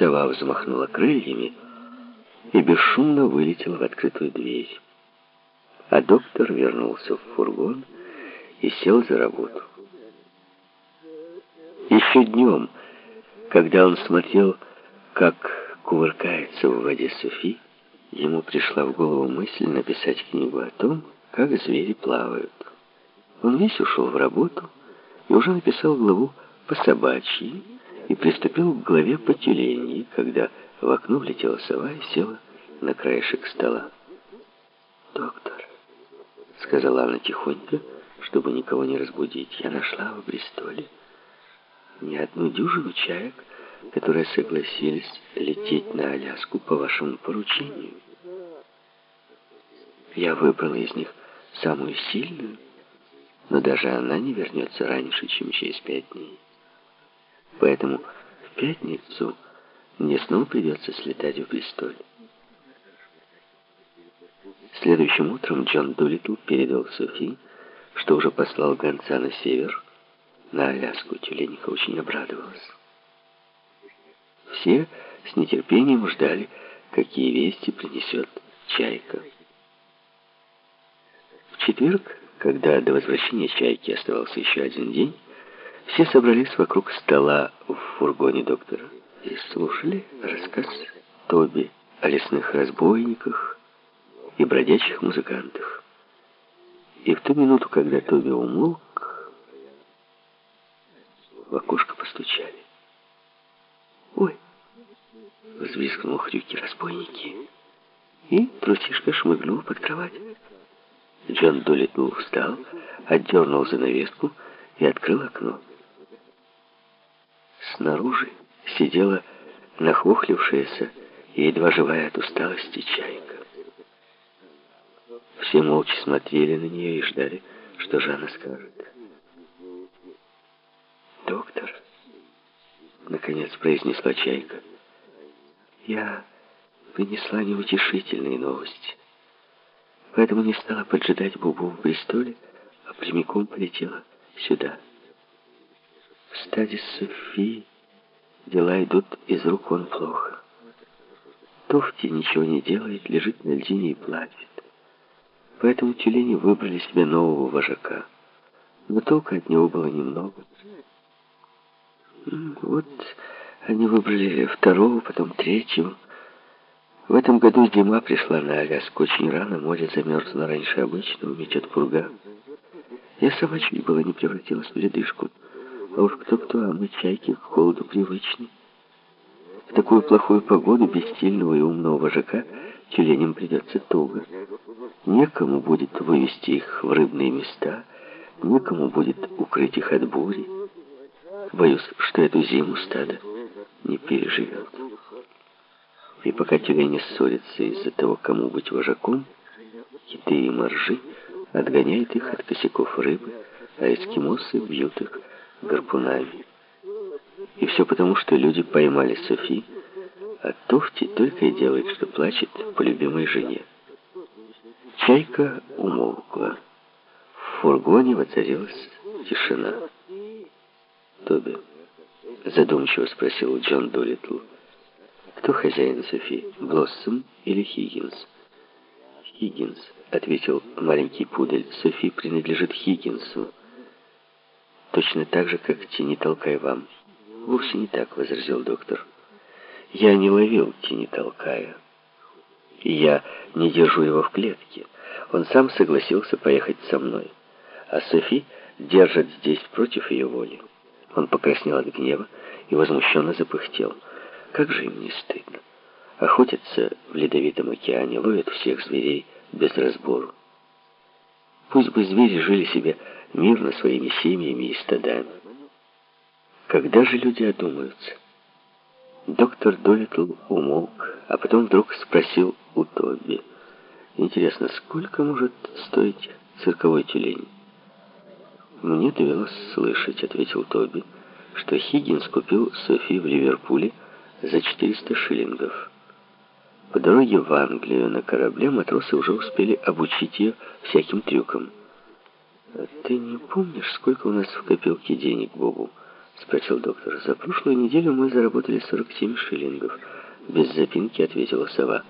Сова взмахнула крыльями и бесшумно вылетела в открытую дверь. А доктор вернулся в фургон и сел за работу. Еще днем, когда он смотрел, как кувыркается в воде Софи, ему пришла в голову мысль написать книгу о том, как звери плавают. Он весь ушел в работу и уже написал главу по собачьи и приступил к главе по когда в окно влетела сова и села на краешек стола. «Доктор», — сказала она тихонько, чтобы никого не разбудить, — «я нашла в Бристоле не одну дюжину чаек, которые согласились лететь на Аляску по вашему поручению. Я выбрала из них самую сильную, но даже она не вернется раньше, чем через пять дней. Поэтому в пятницу мне снова придется слетать в Бристоль. Следующим утром Джон Дулитл передал Софи, что уже послал гонца на север, на Аляску. Тюлениха очень обрадовалась. Все с нетерпением ждали, какие вести принесет Чайка. В четверг, когда до возвращения Чайки оставался еще один день, все собрались вокруг стола в фургоне доктора и слушали рассказ Тоби о лесных разбойниках и бродячих музыкантах. И в ту минуту, когда Тоби умолк, в окошко постучали. «Ой!» — взвизгнул хрюки разбойники, и трусишка шмыгнул под кровать. Джон Долитл встал, отдернул занавеску и открыл окно. Снаружи сидела нахохлившаяся и едва живая от усталости чайка. Все молча смотрели на нее и ждали, что Жанна скажет. «Доктор», — наконец произнесла чайка, — «я принесла неутешительные новости, поэтому не стала поджидать Бубу в Бристоле, а прямиком полетела сюда». В стаде Софии дела идут из рук вон плохо. Тофти ничего не делает, лежит на льдине и плачет. Поэтому тюлени выбрали себе нового вожака. Но толка от него было немного. Вот они выбрали второго, потом третьего. В этом году зима пришла на Аляску очень рано, море замерзло раньше обычного, метет пурга. Я сама чуть было не превратилась в ледышку. А уж кто-кто, а мы чайки к холоду привычны. В такую плохую погоду без сильного и умного вожака тюленям придется туго. Некому будет вывести их в рыбные места, некому будет укрыть их от бури. Боюсь, что эту зиму стадо не переживет. И пока тюлени ссорятся из-за того, кому быть вожаком, киты и моржи отгоняют их от косяков рыбы, а эскимосы бьют их гарпунами. И все потому, что люди поймали Софи, а Тофти только и делает, что плачет по любимой жене. Чайка умолкла. В фургоне воцарилась тишина. «Тоби», — задумчиво спросил Джон Долитл, «кто хозяин Софи, Блоссом или Хиггинс?» «Хиггинс», — ответил маленький пудель, «Софи принадлежит Хиггинсу». Точно так же, как тени толкай вам. Вовсе не так, возразил доктор. Я не ловил тени толкая. Я не держу его в клетке. Он сам согласился поехать со мной. А Софи держат здесь против ее воли. Он покраснел от гнева и возмущенно запыхтел. Как же им не стыдно. Охотятся в ледовитом океане, ловят всех зверей без разбору. Пусть бы звери жили себе мирно своими семьями и стадами. Когда же люди одумаются? Доктор Долитл умолк, а потом вдруг спросил у Тоби. Интересно, сколько может стоить цирковой тюлень? Мне довелось слышать, ответил Тоби, что Хиггинс купил Софи в Ливерпуле за 400 шиллингов. По дороге в Англию на корабле матросы уже успели обучить ее всяким трюкам. «Ты не помнишь, сколько у нас в копилке денег, Бобу?» — Спросил доктор. За прошлую неделю мы заработали 47 шиллингов. Без запинки ответила сова.